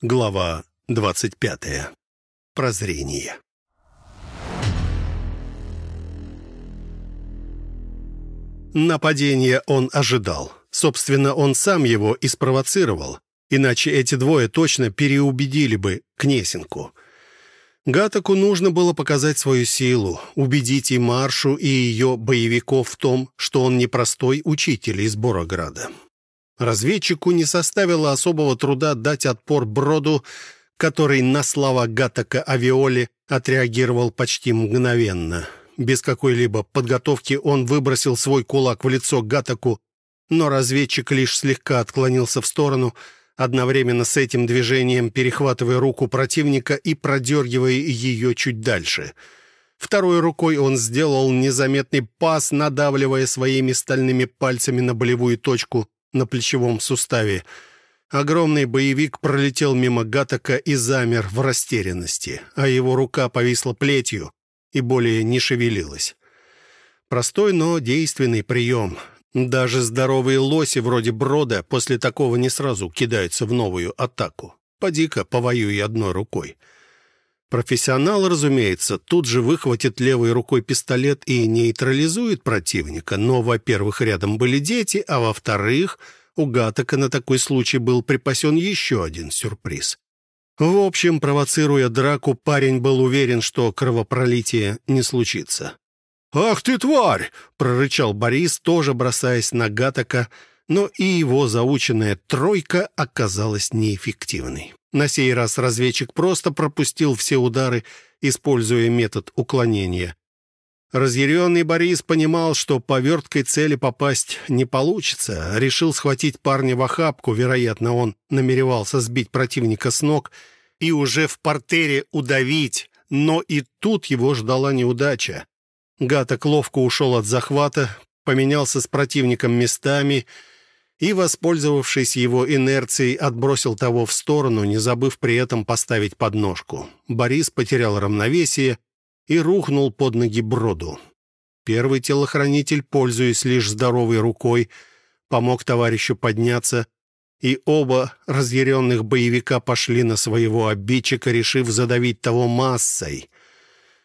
Глава 25. Прозрение. Нападение он ожидал. Собственно, он сам его и спровоцировал. Иначе эти двое точно переубедили бы Кнесинку. Гатаку нужно было показать свою силу, убедить и Маршу, и ее боевиков в том, что он не простой учитель из Борограда. Разведчику не составило особого труда дать отпор Броду, который на слова Гатака о Виоле отреагировал почти мгновенно. Без какой-либо подготовки он выбросил свой кулак в лицо Гатаку, но разведчик лишь слегка отклонился в сторону, одновременно с этим движением перехватывая руку противника и продергивая ее чуть дальше. Второй рукой он сделал незаметный пас, надавливая своими стальными пальцами на болевую точку на плечевом суставе. Огромный боевик пролетел мимо Гатака и замер в растерянности, а его рука повисла плетью и более не шевелилась. Простой, но действенный прием. Даже здоровые лоси вроде Брода после такого не сразу кидаются в новую атаку. Поди-ка, повоюй одной рукой. Профессионал, разумеется, тут же выхватит левой рукой пистолет и нейтрализует противника, но, во-первых, рядом были дети, а во-вторых, у Гатака на такой случай был припасен еще один сюрприз. В общем, провоцируя драку, парень был уверен, что кровопролитие не случится. «Ах ты, тварь!» — прорычал Борис, тоже бросаясь на Гатака, но и его заученная «тройка» оказалась неэффективной. На сей раз разведчик просто пропустил все удары, используя метод уклонения. Разъяренный Борис понимал, что по верткой цели попасть не получится. Решил схватить парня в охапку, вероятно, он намеревался сбить противника с ног и уже в портере удавить, но и тут его ждала неудача. Гаток ловко ушел от захвата, поменялся с противником местами и, воспользовавшись его инерцией, отбросил того в сторону, не забыв при этом поставить подножку. Борис потерял равновесие и рухнул под ноги Броду. Первый телохранитель, пользуясь лишь здоровой рукой, помог товарищу подняться, и оба разъяренных боевика пошли на своего обидчика, решив задавить того массой.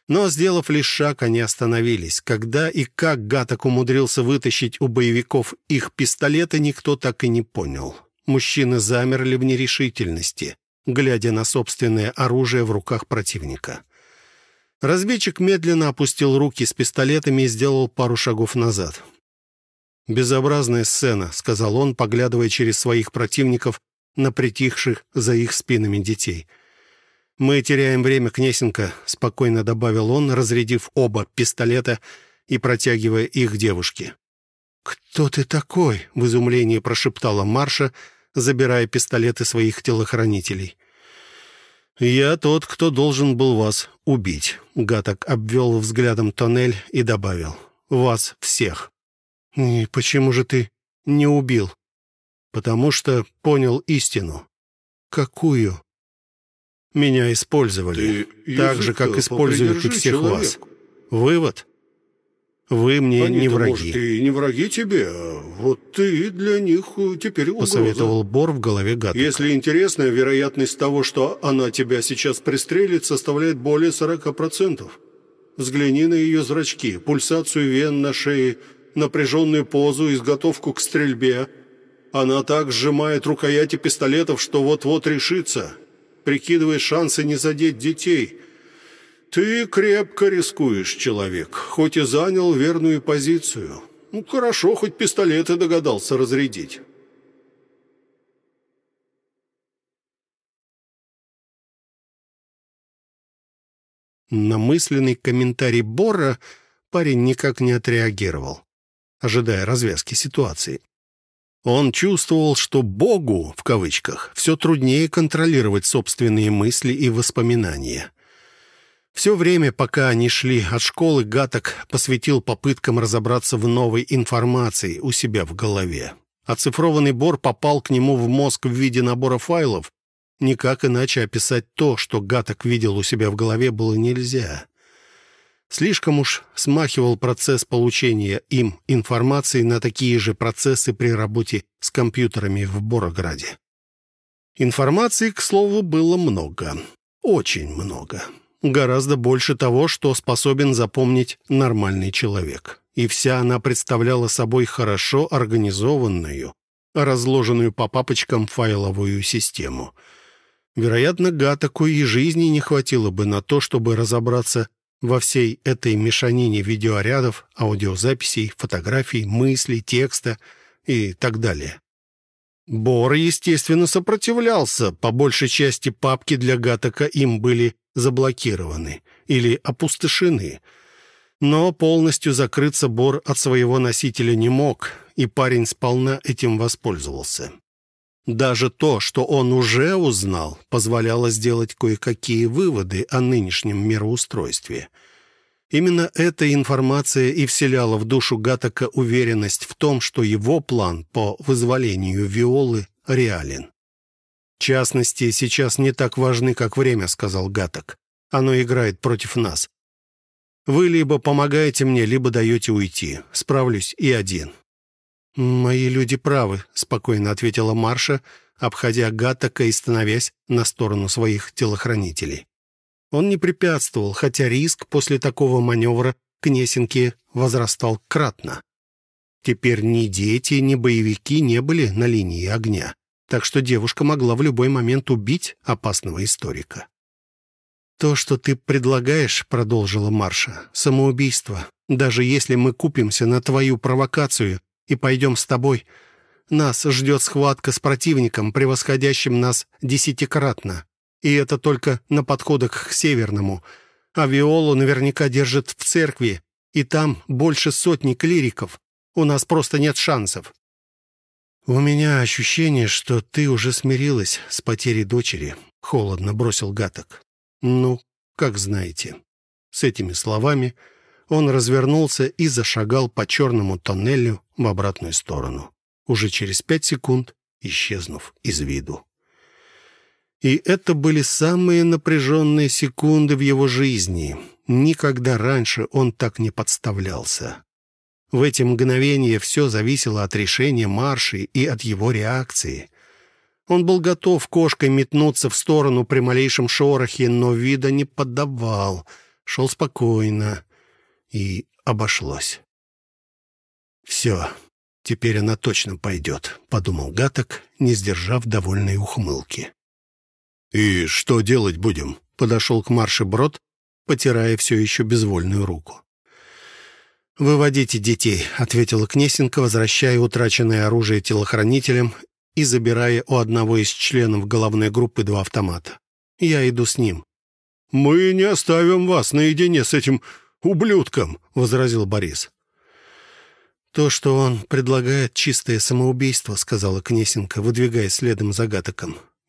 Но, сделав лишь шаг, они остановились. Когда и как Гаток умудрился вытащить у боевиков их пистолеты, никто так и не понял. Мужчины замерли в нерешительности, глядя на собственное оружие в руках противника. Разведчик медленно опустил руки с пистолетами и сделал пару шагов назад. «Безобразная сцена», — сказал он, поглядывая через своих противников на притихших за их спинами детей — «Мы теряем время, Кнесенко», — спокойно добавил он, разрядив оба пистолета и протягивая их девушке. «Кто ты такой?» — в изумлении прошептала Марша, забирая пистолеты своих телохранителей. «Я тот, кто должен был вас убить», — Гаток обвел взглядом тоннель и добавил. «Вас всех». «И почему же ты не убил?» «Потому что понял истину». «Какую?» Меня использовали, Ты, так же, как используют и всех человек. вас. Вывод? Вы мне не Они-то, враги, может, и не враги тебе, а вот ты для них э, теперь угроза. посоветовал Бор в голове Гатака. Если интересно, вероятность того, что она тебя сейчас пристрелит, составляет более 40%. Взгляни на ее зрачки, пульсацию вен на шее, напряженную позу, изготовку к стрельбе. Она так сжимает рукояти пистолетов, что вот-вот решится прикидывая шансы не задеть детей. Ты крепко рискуешь, человек, хоть и занял верную позицию. Ну, хорошо, хоть пистолеты догадался разрядить. На мысленный комментарий Бора парень никак не отреагировал, ожидая развязки ситуации. Он чувствовал, что «Богу», в кавычках, все труднее контролировать собственные мысли и воспоминания. Все время, пока они шли от школы, Гаток посвятил попыткам разобраться в новой информации у себя в голове. Оцифрованный Бор попал к нему в мозг в виде набора файлов. Никак иначе описать то, что Гаток видел у себя в голове, было нельзя. Слишком уж смахивал процесс получения им информации на такие же процессы при работе с компьютерами в Борограде. Информации, к слову, было много. Очень много. Гораздо больше того, что способен запомнить нормальный человек. И вся она представляла собой хорошо организованную, разложенную по папочкам файловую систему. Вероятно, Гатаку и жизни не хватило бы на то, чтобы разобраться во всей этой мешанине видеорядов, аудиозаписей, фотографий, мыслей, текста и так далее. Бор, естественно, сопротивлялся. По большей части папки для Гатака им были заблокированы или опустошены. Но полностью закрыться Бор от своего носителя не мог, и парень сполна этим воспользовался. Даже то, что он уже узнал, позволяло сделать кое-какие выводы о нынешнем мироустройстве. Именно эта информация и вселяла в душу Гатака уверенность в том, что его план по вызволению Виолы реален. «Частности, сейчас не так важны, как время», — сказал Гатак. «Оно играет против нас. Вы либо помогаете мне, либо даете уйти. Справлюсь и один». «Мои люди правы», — спокойно ответила Марша, обходя Гаттака и становясь на сторону своих телохранителей. Он не препятствовал, хотя риск после такого маневра к Несенке возрастал кратно. Теперь ни дети, ни боевики не были на линии огня, так что девушка могла в любой момент убить опасного историка. «То, что ты предлагаешь, — продолжила Марша, — самоубийство. Даже если мы купимся на твою провокацию, и пойдем с тобой. Нас ждет схватка с противником, превосходящим нас десятикратно. И это только на подходах к Северному. А Виолу наверняка держат в церкви, и там больше сотни клириков. У нас просто нет шансов». «У меня ощущение, что ты уже смирилась с потерей дочери», — холодно бросил Гаток. «Ну, как знаете». С этими словами он развернулся и зашагал по черному тоннелю в обратную сторону, уже через пять секунд исчезнув из виду. И это были самые напряженные секунды в его жизни. Никогда раньше он так не подставлялся. В эти мгновения все зависело от решения Марши и от его реакции. Он был готов кошкой метнуться в сторону при малейшем шорохе, но вида не поддавал, шел спокойно, и обошлось. «Все, теперь она точно пойдет», — подумал Гаток, не сдержав довольной ухмылки. «И что делать будем?» — подошел к Марше Брод, потирая все еще безвольную руку. «Выводите детей», — ответила Кнесенко, возвращая утраченное оружие телохранителям и забирая у одного из членов головной группы два автомата. «Я иду с ним». «Мы не оставим вас наедине с этим ублюдком», — возразил Борис. «То, что он предлагает чистое самоубийство», — сказала Кнесенко, выдвигая следом за.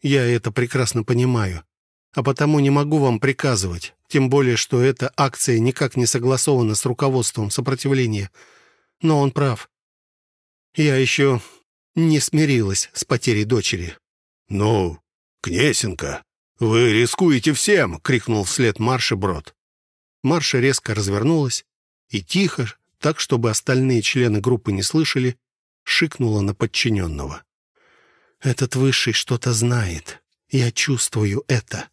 «Я это прекрасно понимаю, а потому не могу вам приказывать, тем более, что эта акция никак не согласована с руководством сопротивления. Но он прав. Я еще не смирилась с потерей дочери». «Ну, Кнесенко, вы рискуете всем!» — крикнул вслед Марше Брод. Марша резко развернулась и тихо, так, чтобы остальные члены группы не слышали, шикнула на подчиненного. «Этот высший что-то знает. Я чувствую это.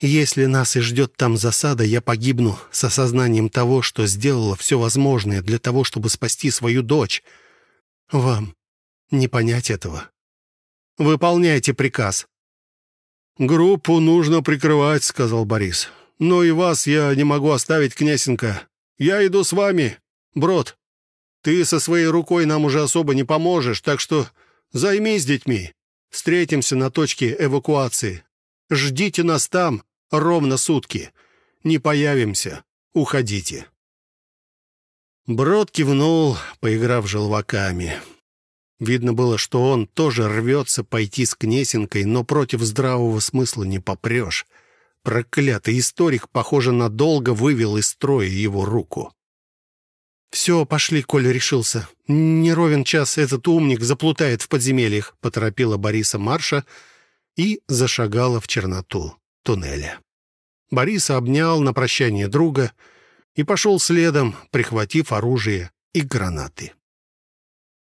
Если нас и ждет там засада, я погибну с осознанием того, что сделала все возможное для того, чтобы спасти свою дочь. Вам не понять этого. Выполняйте приказ». «Группу нужно прикрывать», — сказал Борис. «Но и вас я не могу оставить, князенька. Я иду с вами. Брод, ты со своей рукой нам уже особо не поможешь, так что займись детьми. Встретимся на точке эвакуации. Ждите нас там ровно сутки. Не появимся. Уходите». Брод кивнул, поиграв желваками. Видно было, что он тоже рвется пойти с Кнесенкой, но против здравого смысла не попрешь. Проклятый историк, похоже, надолго вывел из строя его руку. «Все, пошли, Коля решился. Не ровен час этот умник заплутает в подземельях», — поторопила Бориса Марша и зашагала в черноту туннеля. Борис обнял на прощание друга и пошел следом, прихватив оружие и гранаты.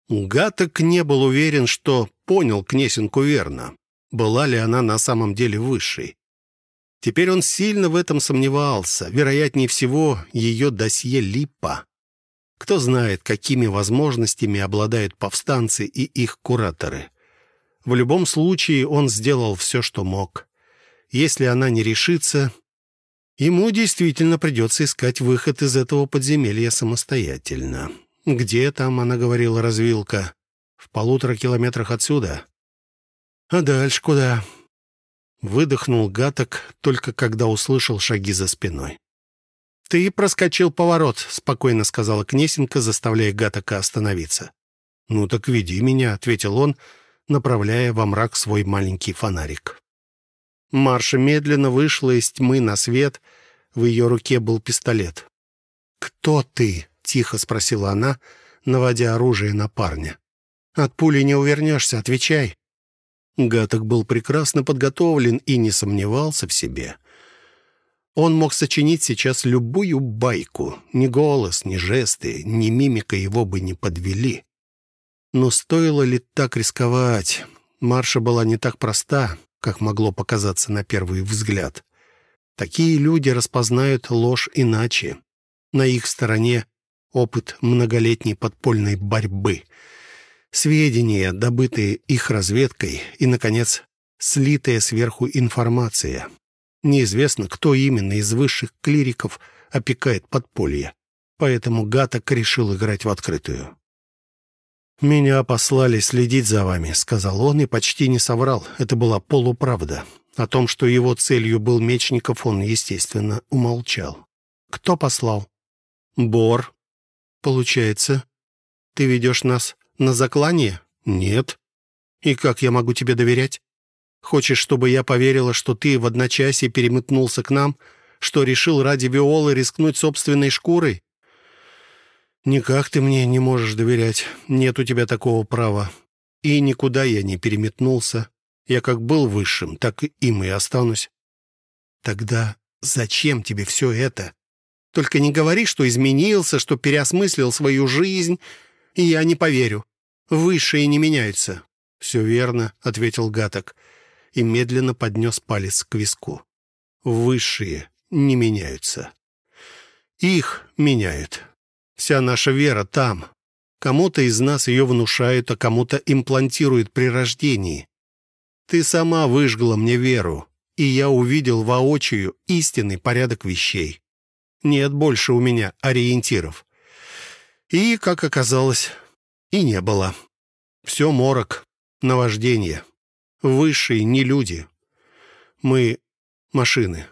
Гаток не был уверен, что понял Кнесинку верно. была ли она на самом деле высшей. Теперь он сильно в этом сомневался. Вероятнее всего, ее досье Липа. Кто знает, какими возможностями обладают повстанцы и их кураторы. В любом случае, он сделал все, что мог. Если она не решится, ему действительно придется искать выход из этого подземелья самостоятельно. «Где там?» — она говорила, развилка. «В полутора километрах отсюда». «А дальше куда?» Выдохнул Гаток, только когда услышал шаги за спиной. «Ты проскочил поворот», — спокойно сказала Кнесенко, заставляя Гатака остановиться. «Ну так веди меня», — ответил он, направляя во мрак свой маленький фонарик. Марша медленно вышла из тьмы на свет. В ее руке был пистолет. «Кто ты?» — тихо спросила она, наводя оружие на парня. «От пули не увернешься, отвечай». Гаток был прекрасно подготовлен и не сомневался в себе. Он мог сочинить сейчас любую байку. Ни голос, ни жесты, ни мимика его бы не подвели. Но стоило ли так рисковать? Марша была не так проста, как могло показаться на первый взгляд. Такие люди распознают ложь иначе. На их стороне опыт многолетней подпольной борьбы, сведения, добытые их разведкой и, наконец, слитая сверху информация. Неизвестно, кто именно из высших клириков опекает подполье. Поэтому Гаток решил играть в открытую. «Меня послали следить за вами», — сказал он и почти не соврал. Это была полуправда. О том, что его целью был Мечников, он, естественно, умолчал. «Кто послал?» «Бор». «Получается, ты ведешь нас на заклание?» «Нет». «И как я могу тебе доверять?» Хочешь, чтобы я поверила, что ты в одночасье переметнулся к нам, что решил ради Виолы рискнуть собственной шкурой? Никак ты мне не можешь доверять. Нет у тебя такого права. И никуда я не переметнулся. Я как был высшим, так и им и останусь. Тогда зачем тебе все это? Только не говори, что изменился, что переосмыслил свою жизнь, и я не поверю. Высшие не меняются. «Все верно», — ответил Гаток и медленно поднес палец к виску. Высшие не меняются. Их меняют. Вся наша вера там. Кому-то из нас ее внушают, а кому-то имплантируют при рождении. Ты сама выжгла мне веру, и я увидел воочию истинный порядок вещей. Нет больше у меня ориентиров. И, как оказалось, и не было. Все морок, наваждение. Высшие не люди. Мы — машины.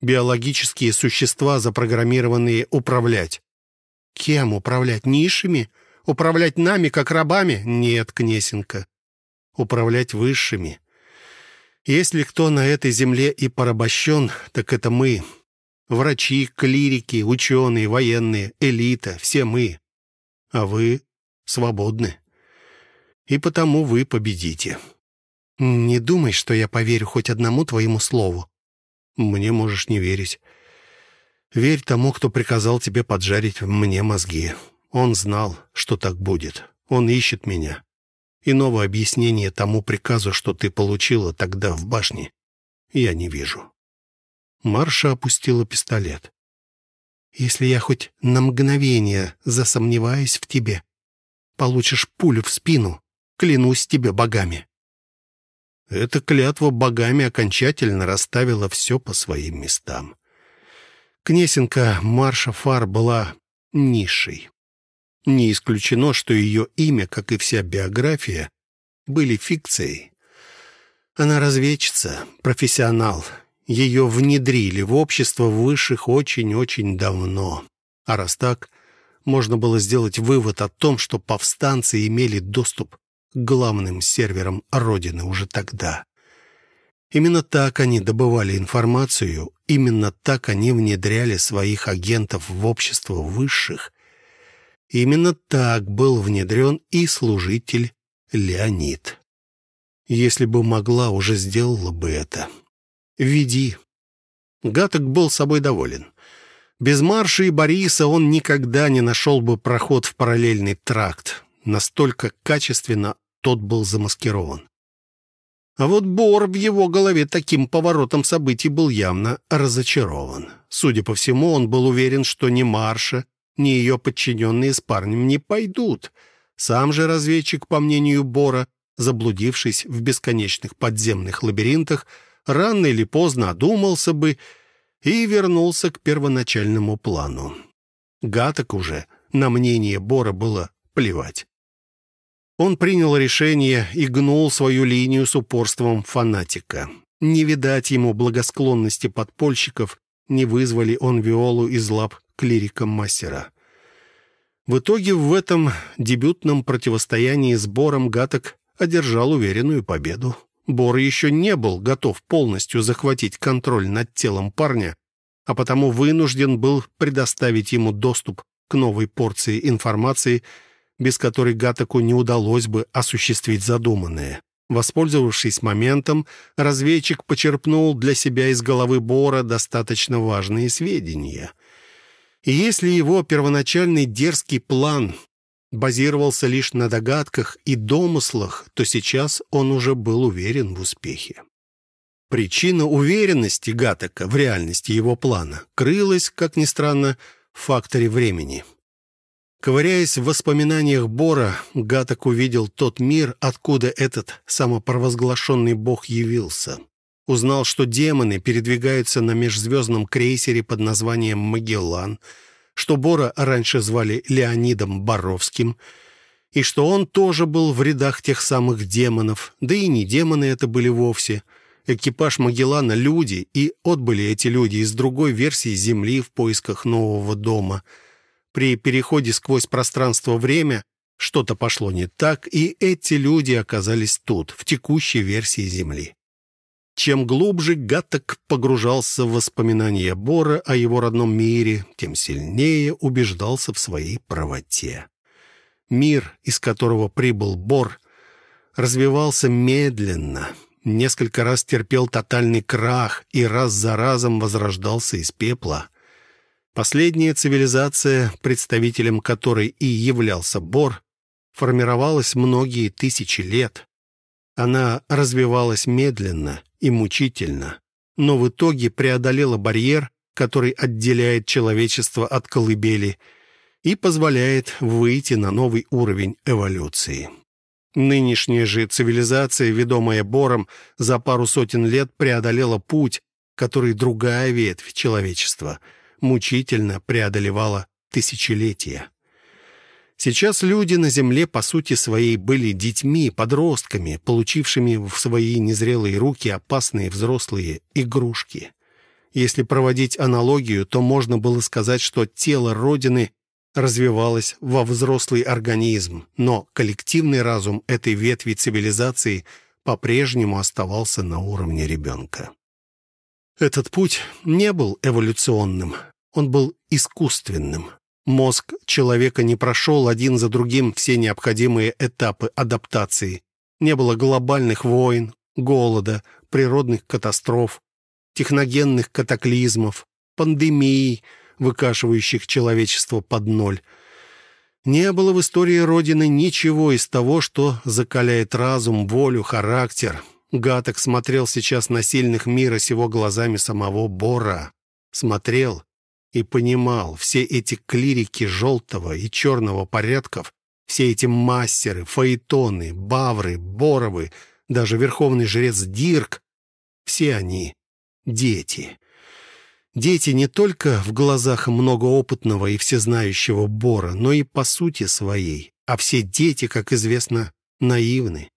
Биологические существа, запрограммированные управлять. Кем управлять? Низшими? Управлять нами, как рабами? Нет, Кнесенко. Управлять высшими. Если кто на этой земле и порабощен, так это мы. Врачи, клирики, ученые, военные, элита, все мы. А вы свободны. И потому вы победите. «Не думай, что я поверю хоть одному твоему слову». «Мне можешь не верить. Верь тому, кто приказал тебе поджарить мне мозги. Он знал, что так будет. Он ищет меня. Иного объяснения тому приказу, что ты получила тогда в башне, я не вижу». Марша опустила пистолет. «Если я хоть на мгновение засомневаюсь в тебе, получишь пулю в спину, клянусь тебе богами». Эта клятва богами окончательно расставила все по своим местам. Кнесенко Марша Фар была низшей. Не исключено, что ее имя, как и вся биография, были фикцией. Она разведчица, профессионал. Ее внедрили в общество высших очень-очень давно. А раз так, можно было сделать вывод о том, что повстанцы имели доступ главным сервером Родины уже тогда. Именно так они добывали информацию, именно так они внедряли своих агентов в общество высших. Именно так был внедрен и служитель Леонид. Если бы могла, уже сделала бы это. Веди. Гаток был собой доволен. Без Марша и Бориса он никогда не нашел бы проход в параллельный тракт. Настолько качественно тот был замаскирован. А вот Бор в его голове таким поворотом событий был явно разочарован. Судя по всему, он был уверен, что ни Марша, ни ее подчиненные с парнем не пойдут. Сам же разведчик, по мнению Бора, заблудившись в бесконечных подземных лабиринтах, рано или поздно одумался бы и вернулся к первоначальному плану. Гаток уже на мнение Бора было плевать. Он принял решение и гнул свою линию с упорством фанатика. Не видать ему благосклонности подпольщиков, не вызвали он Виолу из лап клирика-мастера. В итоге в этом дебютном противостоянии с Бором Гаток одержал уверенную победу. Бор еще не был готов полностью захватить контроль над телом парня, а потому вынужден был предоставить ему доступ к новой порции информации, без которой Гатаку не удалось бы осуществить задуманное. Воспользовавшись моментом, разведчик почерпнул для себя из головы Бора достаточно важные сведения. И если его первоначальный дерзкий план базировался лишь на догадках и домыслах, то сейчас он уже был уверен в успехе. Причина уверенности Гатака в реальности его плана крылась, как ни странно, в факторе времени. Ковыряясь в воспоминаниях Бора, Гаток увидел тот мир, откуда этот самопровозглашенный бог явился. Узнал, что демоны передвигаются на межзвездном крейсере под названием «Магеллан», что Бора раньше звали Леонидом Боровским, и что он тоже был в рядах тех самых демонов, да и не демоны это были вовсе. Экипаж Магеллана — люди, и отбыли эти люди из другой версии Земли в поисках нового дома. При переходе сквозь пространство-время что-то пошло не так, и эти люди оказались тут, в текущей версии Земли. Чем глубже Гаттек погружался в воспоминания Бора о его родном мире, тем сильнее убеждался в своей правоте. Мир, из которого прибыл Бор, развивался медленно, несколько раз терпел тотальный крах и раз за разом возрождался из пепла. Последняя цивилизация, представителем которой и являлся Бор, формировалась многие тысячи лет. Она развивалась медленно и мучительно, но в итоге преодолела барьер, который отделяет человечество от колыбели и позволяет выйти на новый уровень эволюции. Нынешняя же цивилизация, ведомая Бором, за пару сотен лет преодолела путь, который другая ветвь человечества мучительно преодолевала тысячелетия. Сейчас люди на Земле, по сути своей, были детьми, подростками, получившими в свои незрелые руки опасные взрослые игрушки. Если проводить аналогию, то можно было сказать, что тело Родины развивалось во взрослый организм, но коллективный разум этой ветви цивилизации по-прежнему оставался на уровне ребенка. Этот путь не был эволюционным, он был искусственным. Мозг человека не прошел один за другим все необходимые этапы адаптации. Не было глобальных войн, голода, природных катастроф, техногенных катаклизмов, пандемий, выкашивающих человечество под ноль. Не было в истории Родины ничего из того, что закаляет разум, волю, характер. Гаток смотрел сейчас на сильных мира сего глазами самого Бора. Смотрел и понимал, все эти клирики желтого и черного порядков, все эти мастеры, фаэтоны, бавры, боровы, даже верховный жрец Дирк, все они дети. Дети не только в глазах многоопытного и всезнающего Бора, но и по сути своей. А все дети, как известно, наивны.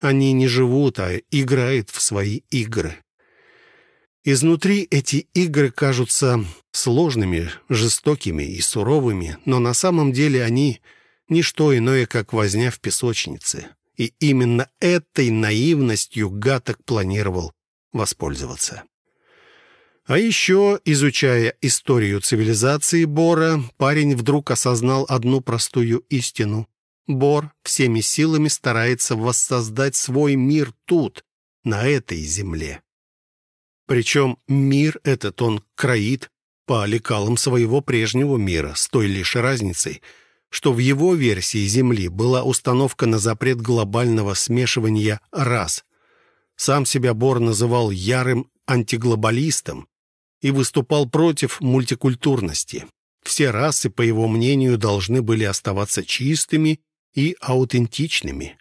Они не живут, а играют в свои игры. Изнутри эти игры кажутся сложными, жестокими и суровыми, но на самом деле они — ничто иное, как возня в песочнице. И именно этой наивностью Гаток планировал воспользоваться. А еще, изучая историю цивилизации Бора, парень вдруг осознал одну простую истину. Бор всеми силами старается воссоздать свой мир тут, на этой земле. Причем мир этот он кроит по лекалам своего прежнего мира, с той лишь разницей, что в его версии Земли была установка на запрет глобального смешивания рас. Сам себя Бор называл ярым антиглобалистом и выступал против мультикультурности. Все расы, по его мнению, должны были оставаться чистыми и аутентичными.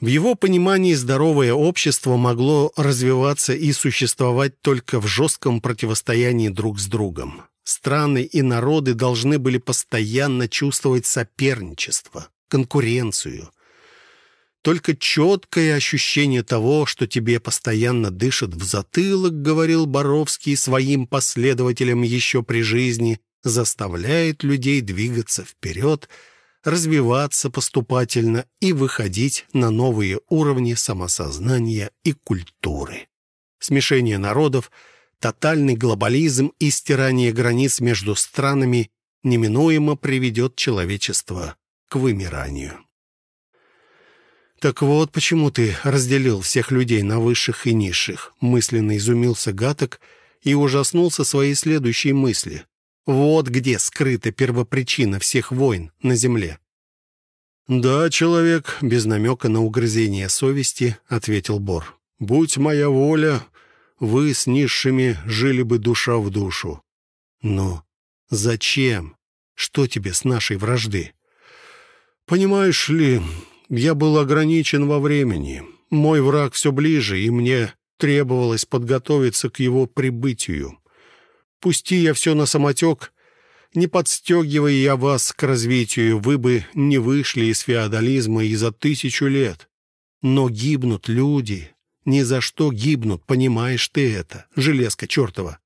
В его понимании здоровое общество могло развиваться и существовать только в жестком противостоянии друг с другом. Страны и народы должны были постоянно чувствовать соперничество, конкуренцию. Только четкое ощущение того, что тебе постоянно дышат в затылок, говорил Боровский своим последователям еще при жизни, заставляет людей двигаться вперед – развиваться поступательно и выходить на новые уровни самосознания и культуры. Смешение народов, тотальный глобализм и стирание границ между странами неминуемо приведет человечество к вымиранию. «Так вот, почему ты разделил всех людей на высших и низших?» мысленно изумился Гаток и ужаснулся своей следующей мысли. Вот где скрыта первопричина всех войн на Земле. «Да, человек, без намека на угрызение совести», — ответил Бор. «Будь моя воля, вы с низшими жили бы душа в душу». «Но зачем? Что тебе с нашей вражды?» «Понимаешь ли, я был ограничен во времени. Мой враг все ближе, и мне требовалось подготовиться к его прибытию. Пусти я все на самотек, не подстегивая я вас к развитию, вы бы не вышли из феодализма и за тысячу лет. Но гибнут люди. Ни за что гибнут, понимаешь ты это, железка чертова.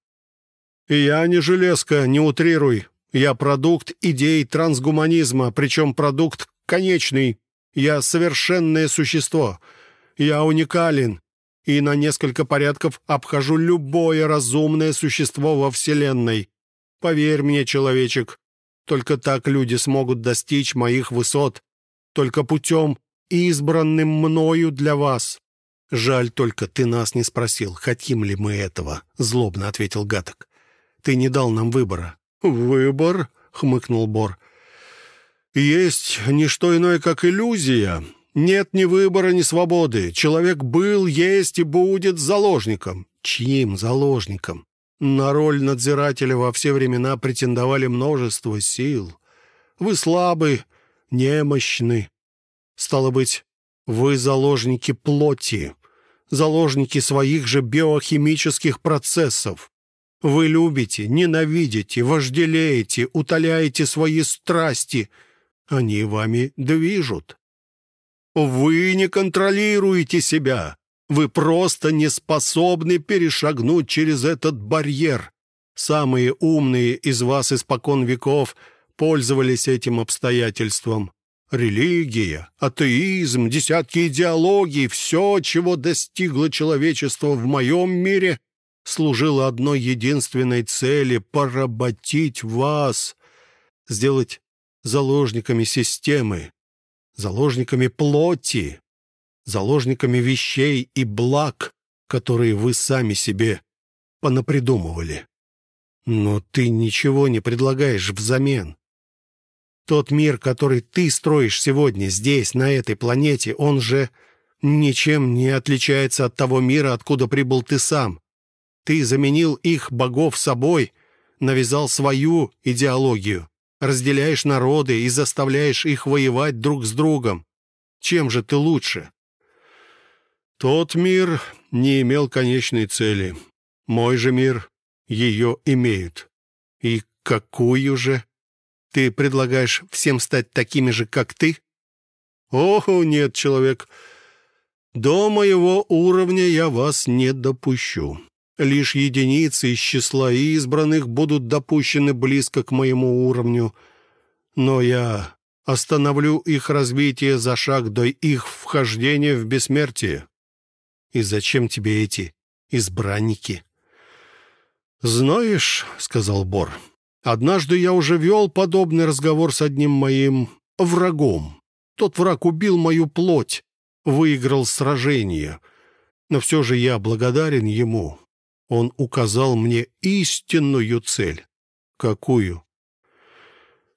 Я не железка, не утрируй. Я продукт идей трансгуманизма, причем продукт конечный. Я совершенное существо. Я уникален и на несколько порядков обхожу любое разумное существо во Вселенной. Поверь мне, человечек, только так люди смогут достичь моих высот, только путем, избранным мною для вас. Жаль только, ты нас не спросил, хотим ли мы этого, — злобно ответил Гаток. Ты не дал нам выбора. Выбор? — хмыкнул Бор. Есть не что иное, как иллюзия. Нет ни выбора, ни свободы. Человек был, есть и будет заложником. Чьим заложником? На роль надзирателя во все времена претендовали множество сил. Вы слабы, немощны. Стало быть, вы заложники плоти, заложники своих же биохимических процессов. Вы любите, ненавидите, вожделеете, утоляете свои страсти. Они вами движут. Вы не контролируете себя. Вы просто не способны перешагнуть через этот барьер. Самые умные из вас испокон веков пользовались этим обстоятельством. Религия, атеизм, десятки идеологий, все, чего достигло человечество в моем мире, служило одной единственной цели — поработить вас, сделать заложниками системы, заложниками плоти, заложниками вещей и благ, которые вы сами себе понапридумывали. Но ты ничего не предлагаешь взамен. Тот мир, который ты строишь сегодня здесь, на этой планете, он же ничем не отличается от того мира, откуда прибыл ты сам. Ты заменил их богов собой, навязал свою идеологию разделяешь народы и заставляешь их воевать друг с другом. Чем же ты лучше? Тот мир не имел конечной цели. Мой же мир ее имеет. И какую же? Ты предлагаешь всем стать такими же, как ты? Ох, нет, человек. До моего уровня я вас не допущу. Лишь единицы из числа избранных будут допущены близко к моему уровню, но я остановлю их развитие за шаг до их вхождения в бессмертие. И зачем тебе эти избранники? «Знаешь, — сказал Бор, — однажды я уже вел подобный разговор с одним моим врагом. Тот враг убил мою плоть, выиграл сражение, но все же я благодарен ему. Он указал мне истинную цель. Какую?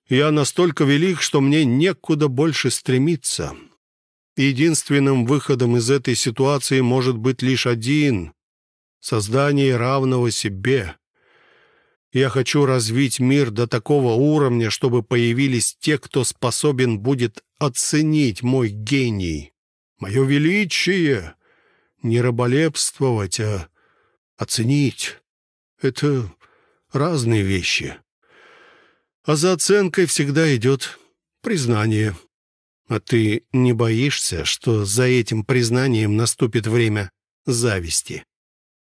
Я настолько велик, что мне некуда больше стремиться. Единственным выходом из этой ситуации может быть лишь один — создание равного себе. Я хочу развить мир до такого уровня, чтобы появились те, кто способен будет оценить мой гений, мое величие, не раболепствовать, а оценить. Это разные вещи. А за оценкой всегда идет признание. А ты не боишься, что за этим признанием наступит время зависти?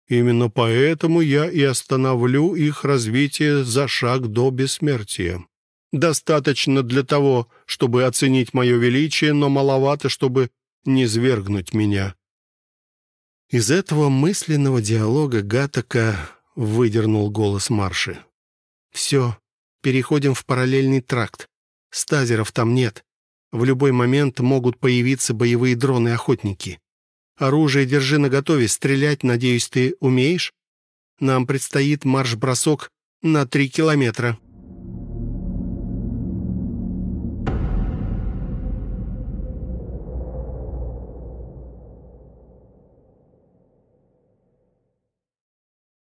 Именно поэтому я и остановлю их развитие за шаг до бессмертия. Достаточно для того, чтобы оценить мое величие, но маловато, чтобы не свергнуть меня». Из этого мысленного диалога Гатака выдернул голос Марши. «Все, переходим в параллельный тракт. Стазеров там нет. В любой момент могут появиться боевые дроны-охотники. Оружие держи наготове, стрелять, надеюсь, ты умеешь? Нам предстоит марш-бросок на три километра».